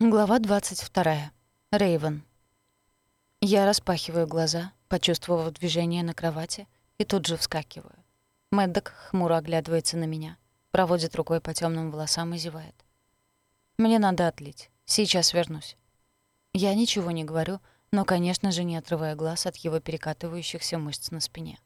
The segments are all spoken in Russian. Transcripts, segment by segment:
Глава 22. Рейвен. Я распахиваю глаза, почувствовав движение на кровати, и тут же вскакиваю. Мэддок хмуро оглядывается на меня, проводит рукой по темным волосам и зевает. «Мне надо отлить. Сейчас вернусь». Я ничего не говорю, но, конечно же, не отрывая глаз от его перекатывающихся мышц на спине.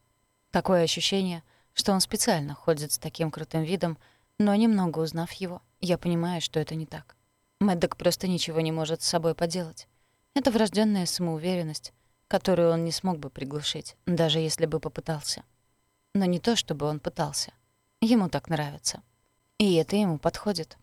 Такое ощущение, что он специально ходит с таким крутым видом, но немного узнав его, я понимаю, что это не так. Мэддок просто ничего не может с собой поделать. Это врожденная самоуверенность, которую он не смог бы приглушить, даже если бы попытался. Но не то, чтобы он пытался. Ему так нравится. И это ему подходит.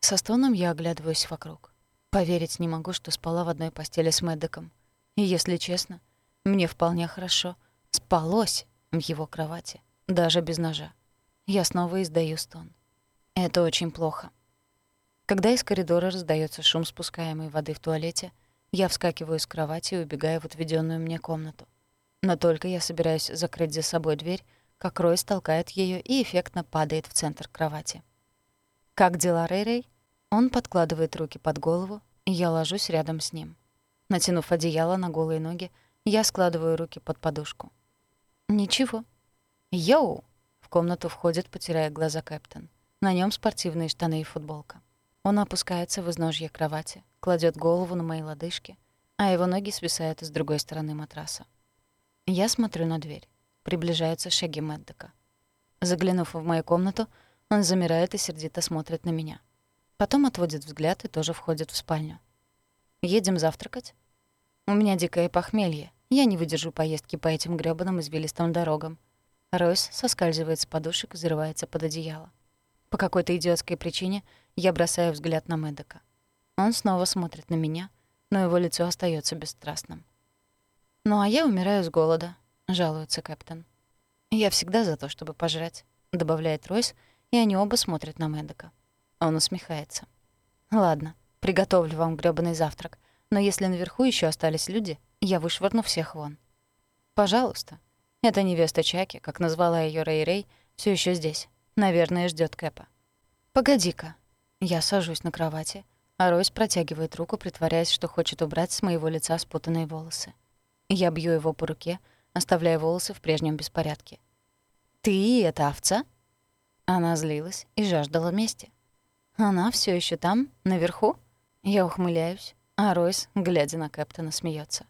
Со стоном я оглядываюсь вокруг. Поверить не могу, что спала в одной постели с Мэддоком. И, если честно, мне вполне хорошо спалось в его кровати, даже без ножа. Я снова издаю стон. Это очень плохо. Когда из коридора раздается шум спускаемой воды в туалете, я вскакиваю с кровати и убегаю в отведенную мне комнату. Но только я собираюсь закрыть за собой дверь, как Ройс толкает ее и эффектно падает в центр кровати. «Как дела, Рэй-Рэй?» Он подкладывает руки под голову, и я ложусь рядом с ним. Натянув одеяло на голые ноги, я складываю руки под подушку. «Ничего». «Йоу!» — в комнату входит, потирая глаза Кэптон. На нем спортивные штаны и футболка. Он опускается в изножье кровати, кладет голову на мои лодыжки, а его ноги свисают с другой стороны матраса. Я смотрю на дверь. Приближаются шаги Мэддека. Заглянув в мою комнату, он замирает и сердито смотрит на меня. Потом отводит взгляд и тоже входит в спальню. «Едем завтракать?» «У меня дикое похмелье. Я не выдержу поездки по этим грёбаным извилистым дорогам». Ройс соскальзывает с подушек и зарывается под одеяло. По какой-то идиотской причине я бросаю взгляд на Мэддока. Он снова смотрит на меня, но его лицо остается бесстрастным. «Ну а я умираю с голода», — жалуется Кэптон. «Я всегда за то, чтобы пожрать», — добавляет Ройс, и они оба смотрят на Мэддока. Он усмехается. «Ладно, приготовлю вам грёбаный завтрак, но если наверху еще остались люди, я вышвырну всех вон». «Пожалуйста». Эта невеста Чаки, как назвала ее Рэй-Рэй, все еще здесь. Наверное, ждет Кэпа. «Погоди-ка». Я сажусь на кровати, а Ройс протягивает руку, притворяясь, что хочет убрать с моего лица спутанные волосы. Я бью его по руке, оставляя волосы в прежнем беспорядке. «Ты — это овца?» Она злилась и жаждала мести. «Она все еще там, наверху?» Я ухмыляюсь, а Ройс, глядя на Кэптона, смеется.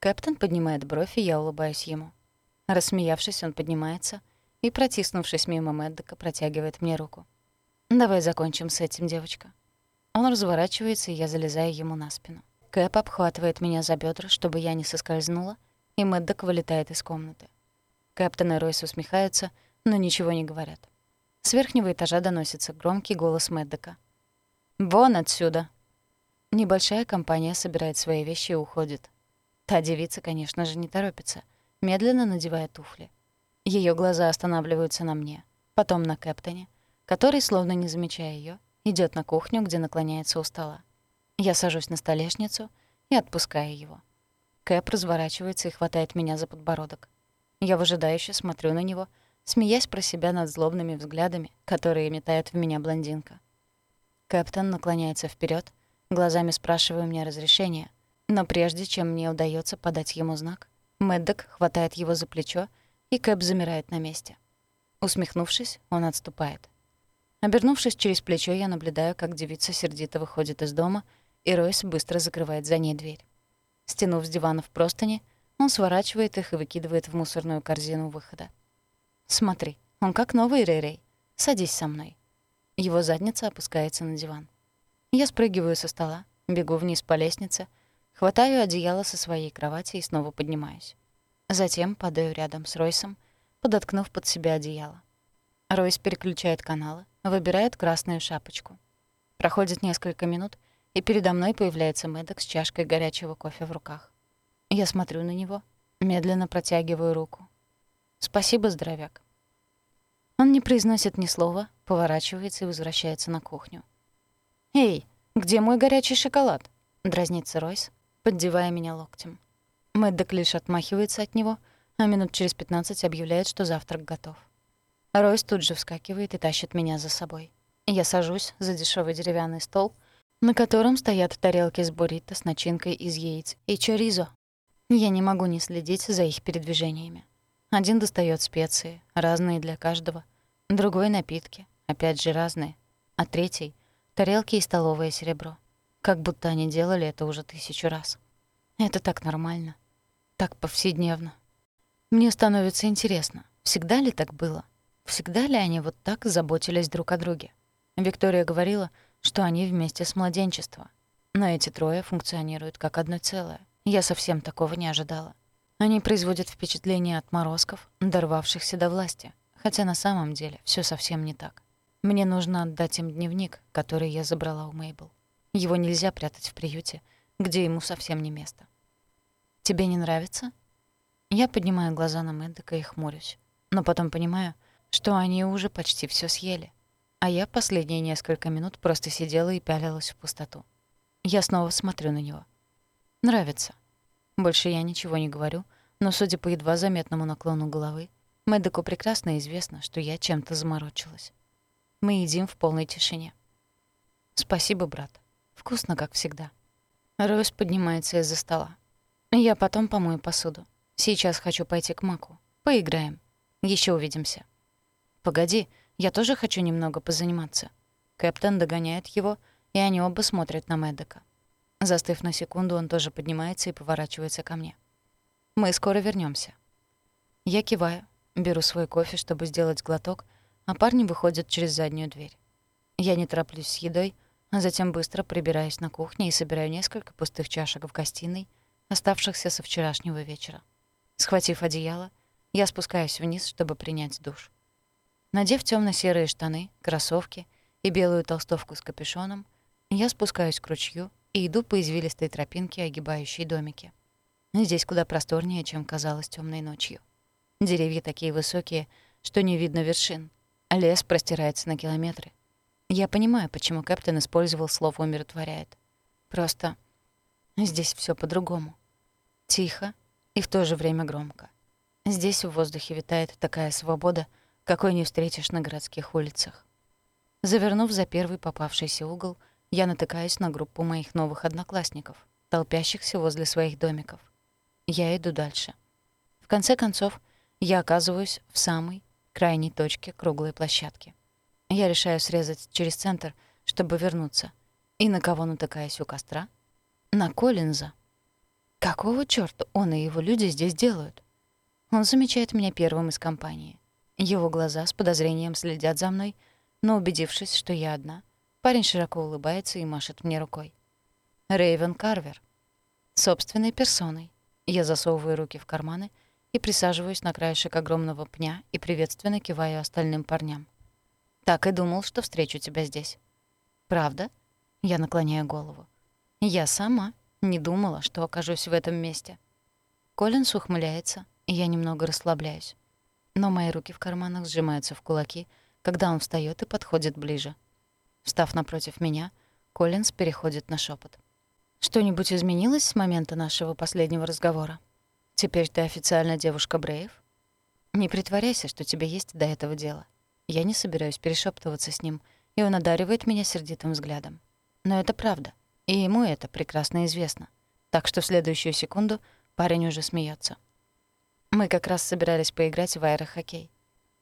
Кэптон поднимает бровь, и я улыбаюсь ему. Рассмеявшись, он поднимается и, протиснувшись мимо Мэддока, протягивает мне руку. «Давай закончим с этим, девочка». Он разворачивается, и я залезаю ему на спину. Кэп обхватывает меня за бедра, чтобы я не соскользнула, и Мэддок вылетает из комнаты. Кэптон и Ройс усмехаются, но ничего не говорят. С верхнего этажа доносится громкий голос Мэддока. «Вон отсюда!» Небольшая компания собирает свои вещи и уходит. Та девица, конечно же, не торопится, медленно надевая туфли. Ее глаза останавливаются на мне, потом на Кэптоне, который, словно не замечая ее, идет на кухню, где наклоняется у стола. Я сажусь на столешницу и отпускаю его. Кэп разворачивается и хватает меня за подбородок. Я выжидающе смотрю на него, смеясь про себя над злобными взглядами, которые метает в меня блондинка. Кэптон наклоняется вперед, глазами спрашивая у меня разрешения, но прежде чем мне удается подать ему знак, Мэддок хватает его за плечо и Кэп замирает на месте. Усмехнувшись, он отступает. Обернувшись через плечо, я наблюдаю, как девица сердито выходит из дома, и Ройс быстро закрывает за ней дверь. Стянув с диванов простыни, он сворачивает их и выкидывает в мусорную корзину выхода. «Смотри, он как новый Рэй-Рэй. Садись со мной». Его задница опускается на диван. Я спрыгиваю со стола, бегу вниз по лестнице, хватаю одеяло со своей кровати и снова поднимаюсь. Затем падаю рядом с Ройсом, подоткнув под себя одеяло. Ройс переключает каналы, выбирает красную шапочку. Проходит несколько минут, и передо мной появляется Мэддок с чашкой горячего кофе в руках. Я смотрю на него, медленно протягиваю руку. «Спасибо, здоровяк». Он не произносит ни слова, поворачивается и возвращается на кухню. «Эй, где мой горячий шоколад?» — дразнится Ройс, поддевая меня локтем. Мэддок лишь отмахивается от него, а минут через пятнадцать объявляет, что завтрак готов. Ройс тут же вскакивает и тащит меня за собой. Я сажусь за дешевый деревянный стол, на котором стоят тарелки с буррито с начинкой из яиц и чоризо. Я не могу не следить за их передвижениями. Один достает специи, разные для каждого, другой — напитки, опять же разные, а третий — тарелки и столовое серебро. Как будто они делали это уже тысячу раз. Это так нормально, так повседневно. Мне становится интересно, всегда ли так было? Всегда ли они вот так заботились друг о друге? Виктория говорила, что они вместе с младенчества. Но эти трое функционируют как одно целое. Я совсем такого не ожидала. Они производят впечатление отморозков, дорвавшихся до власти. Хотя на самом деле все совсем не так. Мне нужно отдать им дневник, который я забрала у Мейбл. Его нельзя прятать в приюте, где ему совсем не место. «Тебе не нравится?» Я поднимаю глаза на Мэддека и хмурюсь. Но потом понимаю, что они уже почти все съели. А я последние несколько минут просто сидела и пялилась в пустоту. Я снова смотрю на него. Нравится. Больше я ничего не говорю, но, судя по едва заметному наклону головы, Мэддеку прекрасно известно, что я чем-то заморочилась. Мы едим в полной тишине. «Спасибо, брат. Вкусно, как всегда». Ройс поднимается из-за стола. «Я потом помою посуду. Сейчас хочу пойти к Маку. Поиграем. Еще увидимся». «Погоди, я тоже хочу немного позаниматься». Кэптен догоняет его, и они оба смотрят на Мэддека. Застыв на секунду, он тоже поднимается и поворачивается ко мне. «Мы скоро вернемся. Я киваю, беру свой кофе, чтобы сделать глоток, а парни выходят через заднюю дверь. Я не тороплюсь с едой, а затем быстро прибираюсь на кухне и собираю несколько пустых чашек в гостиной, оставшихся со вчерашнего вечера. Схватив одеяло, я спускаюсь вниз, чтобы принять душ. Надев темно серые штаны, кроссовки и белую толстовку с капюшоном, я спускаюсь к ручью и иду по извилистой тропинке, огибающей домики. Здесь куда просторнее, чем казалось темной ночью. Деревья такие высокие, что не видно вершин, Лес простирается на километры. Я понимаю, почему Кэптен использовал слово «умиротворяет». Просто здесь все по-другому. Тихо и в то же время громко. Здесь в воздухе витает такая свобода, какой не встретишь на городских улицах. Завернув за первый попавшийся угол, я натыкаюсь на группу моих новых одноклассников, толпящихся возле своих домиков. Я иду дальше. В конце концов, я оказываюсь в самой, крайней точке круглой площадки. Я решаю срезать через центр, чтобы вернуться. И на кого натыкаюсь у костра? На Коллинза. Какого чёрта он и его люди здесь делают? Он замечает меня первым из компании. Его глаза с подозрением следят за мной, но, убедившись, что я одна, парень широко улыбается и машет мне рукой. Рейвен Карвер. Собственной персоной. Я засовываю руки в карманы — и присаживаюсь на краешек огромного пня и приветственно киваю остальным парням. «Так и думал, что встречу тебя здесь». «Правда?» Я наклоняю голову. «Я сама не думала, что окажусь в этом месте». Коллинс ухмыляется, и я немного расслабляюсь. Но мои руки в карманах сжимаются в кулаки, когда он встаёт и подходит ближе. Встав напротив меня, Коллинс переходит на шепот. «Что-нибудь изменилось с момента нашего последнего разговора?» Теперь ты официально девушка Брейв? Не притворяйся, что тебе есть до этого дела. Я не собираюсь перешептываться с ним, и он одаривает меня сердитым взглядом. Но это правда, и ему это прекрасно известно. Так что в следующую секунду парень уже смеется. Мы как раз собирались поиграть в аэрохоккей.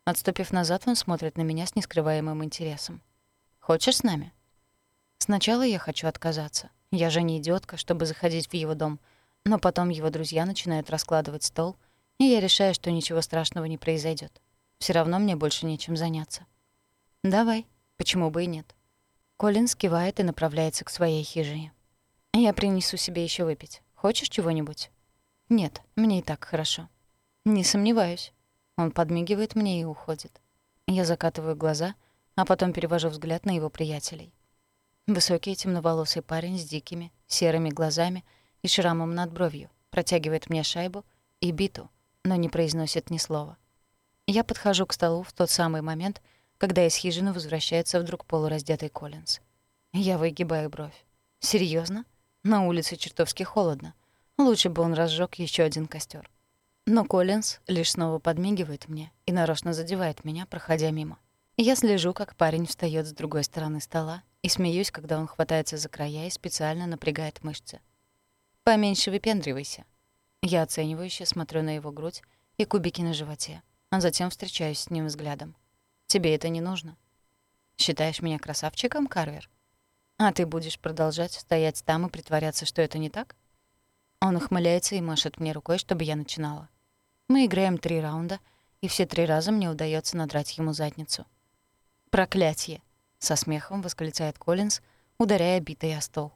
Отступив назад, он смотрит на меня с нескрываемым интересом. «Хочешь с нами?» Сначала я хочу отказаться. Я же не идиотка, чтобы заходить в его дом — но потом его друзья начинают раскладывать стол, и я решаю, что ничего страшного не произойдет. Все равно мне больше нечем заняться. «Давай, почему бы и нет?» Колин скивает и направляется к своей хижине. «Я принесу себе еще выпить. Хочешь чего-нибудь?» «Нет, мне и так хорошо». «Не сомневаюсь». Он подмигивает мне и уходит. Я закатываю глаза, а потом перевожу взгляд на его приятелей. Высокий темноволосый парень с дикими, серыми глазами — и шрамом над бровью, протягивает мне шайбу и биту, но не произносит ни слова. Я подхожу к столу в тот самый момент, когда из хижины возвращается вдруг полураздетый Коллинз. Я выгибаю бровь. Серьезно? На улице чертовски холодно. Лучше бы он разжег еще один костер. Но Коллинз лишь снова подмигивает мне и нарочно задевает меня, проходя мимо. Я слежу, как парень встает с другой стороны стола и смеюсь, когда он хватается за края и специально напрягает мышцы. «Поменьше выпендривайся». Я оценивающе смотрю на его грудь и кубики на животе, а затем встречаюсь с ним взглядом. «Тебе это не нужно?» «Считаешь меня красавчиком, Карвер?» «А ты будешь продолжать стоять там и притворяться, что это не так?» Он ухмыляется и машет мне рукой, чтобы я начинала. Мы играем три раунда, и все три раза мне удается надрать ему задницу. «Проклятье!» — со смехом восклицает Коллинз, ударяя битой о стол.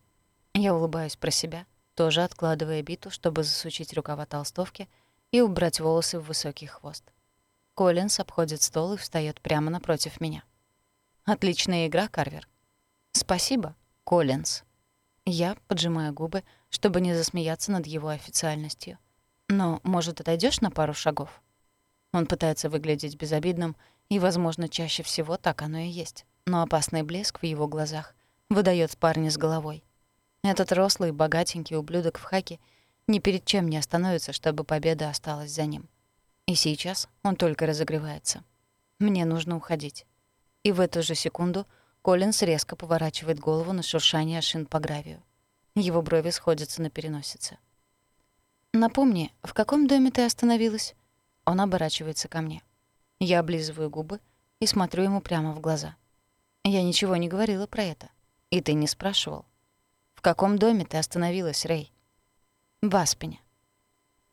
Я улыбаюсь про себя, тоже откладывая биту, чтобы засучить рукава толстовки и убрать волосы в высокий хвост. Коллинз обходит стол и встает прямо напротив меня. «Отличная игра, Карвер». «Спасибо, Коллинз». Я поджимаю губы, чтобы не засмеяться над его официальностью. «Но, может, отойдешь на пару шагов?» Он пытается выглядеть безобидным, и, возможно, чаще всего так оно и есть. Но опасный блеск в его глазах выдает парня с головой. Этот рослый, богатенький ублюдок в хаке ни перед чем не остановится, чтобы победа осталась за ним. И сейчас он только разогревается. Мне нужно уходить. И в эту же секунду Коллинс резко поворачивает голову на шуршание шин по гравию. Его брови сходятся на переносице. «Напомни, в каком доме ты остановилась?» Он оборачивается ко мне. Я облизываю губы и смотрю ему прямо в глаза. Я ничего не говорила про это. И ты не спрашивал. «В каком доме ты остановилась, Рэй?» «В Аспене».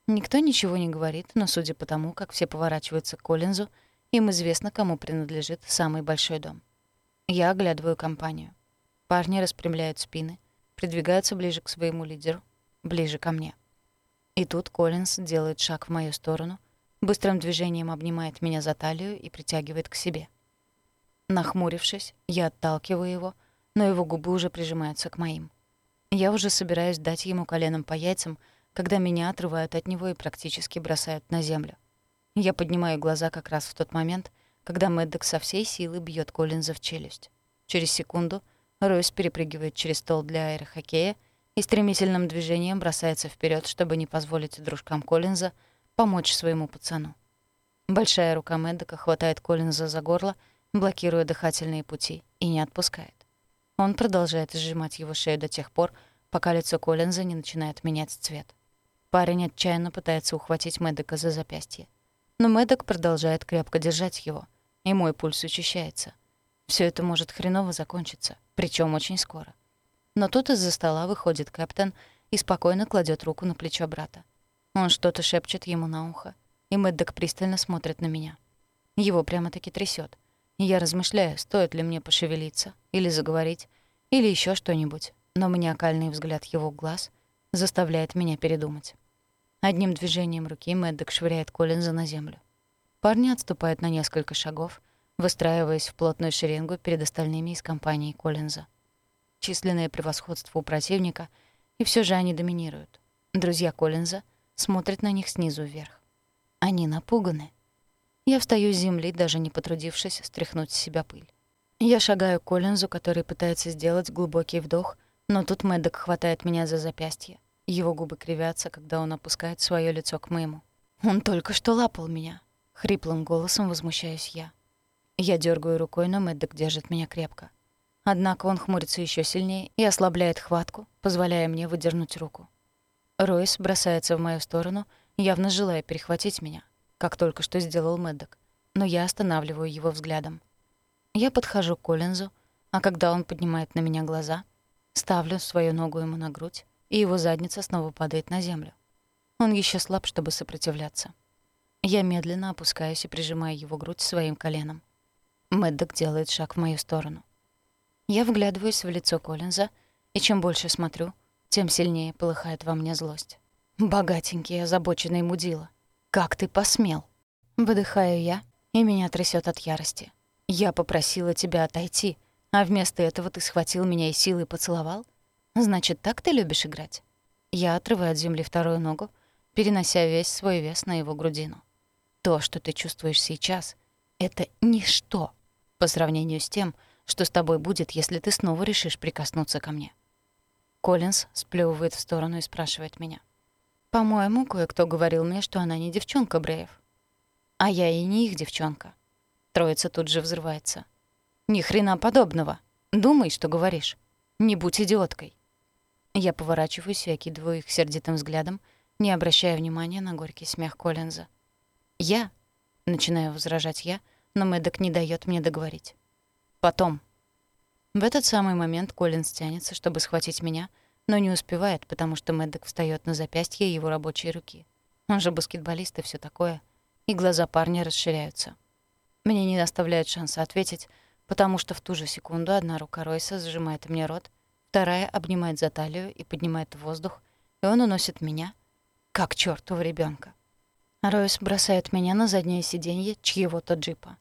Никто ничего не говорит, но судя по тому, как все поворачиваются к Коллинзу, им известно, кому принадлежит самый большой дом. Я оглядываю компанию. Парни распрямляют спины — придвигаются ближе к своему лидеру, ближе ко мне. И тут Коллинз делает шаг в мою сторону, быстрым движением обнимает меня за талию и притягивает к себе. Нахмурившись, я отталкиваю его, но его губы уже прижимаются к моим. Я уже собираюсь дать ему коленом по яйцам, когда меня отрывают от него и практически бросают на землю. Я поднимаю глаза как раз в тот момент, когда Мэддок со всей силы бьет Коллинза в челюсть. Через секунду — Ройс перепрыгивает через стол для аэрохоккея и стремительным движением бросается вперед, чтобы не позволить дружкам Коллинза помочь своему пацану. Большая рука Мэддока хватает Коллинза за горло, блокируя дыхательные пути, и не отпускает. Он продолжает сжимать его шею до тех пор, пока лицо Коллинза не начинает менять цвет. Парень отчаянно пытается ухватить Мэддока за запястье. Но Мэддок продолжает крепко держать его, и мой пульс учащается. Все это может хреново закончиться, причем очень скоро. Но тут из-за стола выходит капитан и спокойно кладет руку на плечо брата. Он что-то шепчет ему на ухо, и Мэддок пристально смотрит на меня. Его прямо-таки трясет. Я размышляю, стоит ли мне пошевелиться или заговорить, или еще что-нибудь, но маниакальный взгляд его глаз заставляет меня передумать. Одним движением руки Мэддок швыряет Коллинза на землю. Парни отступают на несколько шагов, выстраиваясь в плотную шеренгу перед остальными из компании Коллинза. Численное превосходство у противника, и все же они доминируют. Друзья Коллинза смотрят на них снизу вверх. Они напуганы. Я встаю с земли, даже не потрудившись стряхнуть с себя пыль. Я шагаю к Коллинзу, который пытается сделать глубокий вдох, но тут Мэддок хватает меня за запястье. Его губы кривятся, когда он опускает свое лицо к моему. «Он только что лапал меня», — хриплым голосом возмущаюсь я. Я дергаю рукой, но Мэддок держит меня крепко. Однако он хмурится еще сильнее и ослабляет хватку, позволяя мне выдернуть руку. Ройс бросается в мою сторону, явно желая перехватить меня, как только что сделал Мэддок, но я останавливаю его взглядом. Я подхожу к Коллинзу, а когда он поднимает на меня глаза, ставлю свою ногу ему на грудь, и его задница снова падает на землю. Он еще слаб, чтобы сопротивляться. Я медленно опускаюсь и прижимаю его грудь своим коленом. Мэддок делает шаг в мою сторону. Я вглядываюсь в лицо Коллинза, и чем больше смотрю, тем сильнее полыхает во мне злость. «Богатенький, озабоченный мудила. Как ты посмел?» Выдыхаю я, и меня трясет от ярости. «Я попросила тебя отойти, а вместо этого ты схватил меня и силой поцеловал? Значит, так ты любишь играть?» Я отрываю от земли вторую ногу, перенося весь свой вес на его грудину. «То, что ты чувствуешь сейчас, — это ничто по сравнению с тем, что с тобой будет, если ты снова решишь прикоснуться ко мне. Коллинз сплёвывает в сторону и спрашивает меня. «По-моему, кое-кто говорил мне, что она не девчонка Бреев. А я и не их девчонка». Троица тут же взрывается. «Ни хрена подобного!» Думай, что говоришь. Не будь идиоткой. Я поворачиваюсь и окидываю их сердитым взглядом, не обращая внимания на горький смех Коллинза. «Я?» — начинаю возражать я, но Мэддок не дает мне договорить. «Потом». В этот самый момент Коллинз тянется, чтобы схватить меня, но не успевает, потому что Мэддок встаёт на запястье его рабочей руки. Он же баскетболист и всё такое. И глаза парня расширяются. Мне не оставляют шанса ответить, потому что в ту же секунду одна рука Ройса сжимает мне рот, вторая обнимает за талию и поднимает в воздух, и он уносит меня, как чёртова ребёнка. Ройс бросает меня на заднее сиденье чьего-то джипа.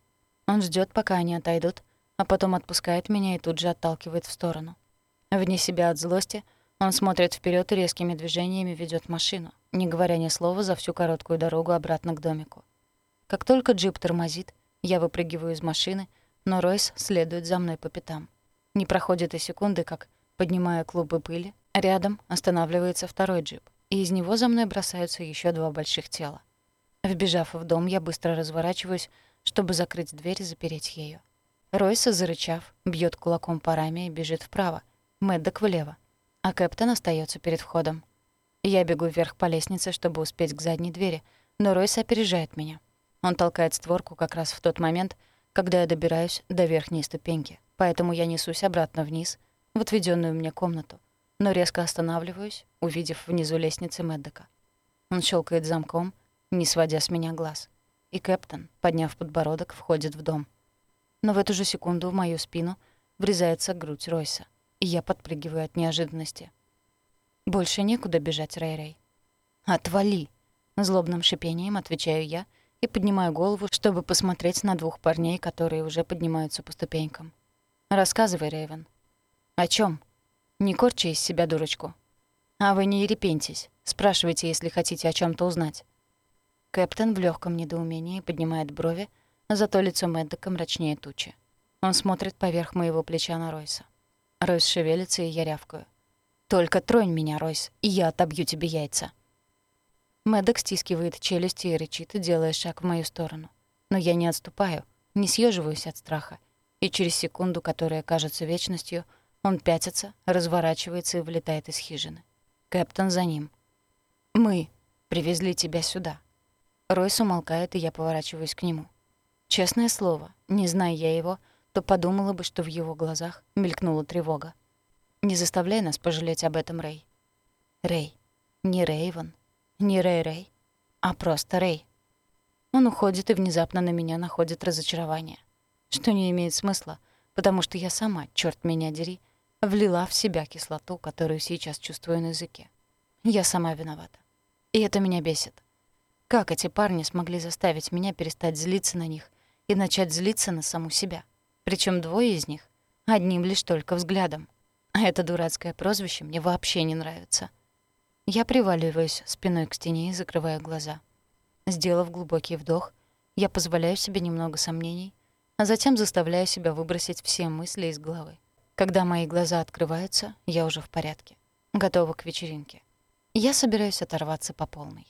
Он ждёт, пока они отойдут, а потом отпускает меня и тут же отталкивает в сторону. Вне себя от злости — он смотрит вперед и резкими движениями ведет машину, не говоря ни слова за всю короткую дорогу обратно к домику. Как только джип тормозит, я выпрыгиваю из машины, но Ройс следует за мной по пятам. Не проходит и секунды, как, поднимая клубы пыли, рядом останавливается второй джип, и из него за мной бросаются еще два больших тела. Вбежав в дом, я быстро разворачиваюсь, чтобы закрыть дверь и запереть ею. Ройса, зарычав, бьет кулаком по раме и бежит вправо, Мэддок влево а Кэптон остается перед входом. Я бегу вверх по лестнице, чтобы успеть к задней двери, но Ройс опережает меня. Он толкает створку как раз в тот момент, когда я добираюсь до верхней ступеньки, поэтому я несусь обратно вниз, в отведенную мне комнату, но резко останавливаюсь, увидев внизу лестницы Мэддека. Он щелкает замком, не сводя с меня глаз. И Кэптон, подняв подбородок, входит в дом. Но в эту же секунду в мою спину врезается грудь Ройса — и я подпрыгиваю от неожиданности. «Больше некуда бежать, Рэй-Рэй». «Отвали!» — злобным шипением отвечаю я и поднимаю голову, чтобы посмотреть на двух парней, которые уже поднимаются по ступенькам. «Рассказывай, Рэйвен». «О чем? Не корчи из себя дурочку». «А вы не ерепентесь. Спрашивайте, если хотите о чем то узнать». Кэптен в легком недоумении поднимает брови, зато лицо Мэддока мрачнее тучи. Он смотрит поверх моего плеча на Ройса. Ройс шевелится, и я рявкаю. «Только тронь меня, Ройс, и я отобью тебе яйца». Мэддок стискивает челюсти и рычит, делая шаг в мою сторону. Но я не отступаю, не съеживаюсь от страха. И через секунду, которая кажется вечностью, он пятится, разворачивается и вылетает из хижины. Кэптон за ним. «Мы привезли тебя сюда». Ройс умолкает, и я поворачиваюсь к нему. Честное слово, не зная я его, то подумала бы, что в его глазах мелькнула тревога. «Не заставляй нас пожалеть об этом, Рэй». «Рэй. Не Рэйвен. Не Рэй-Рэй. А просто Рэй». Он уходит и внезапно на меня находит разочарование. Что не имеет смысла, потому что я сама, черт меня дери, влила в себя кислоту, которую сейчас чувствую на языке. Я сама виновата. И это меня бесит. Как эти парни смогли заставить меня перестать злиться на них и начать злиться на саму себя? Причем двое из них одним лишь только взглядом. А это дурацкое прозвище мне вообще не нравится. Я приваливаюсь спиной к стене и закрываю глаза. Сделав глубокий вдох, я позволяю себе немного сомнений, а затем заставляю себя выбросить все мысли из головы. Когда мои глаза открываются, я уже в порядке, готова к вечеринке. Я собираюсь оторваться по полной.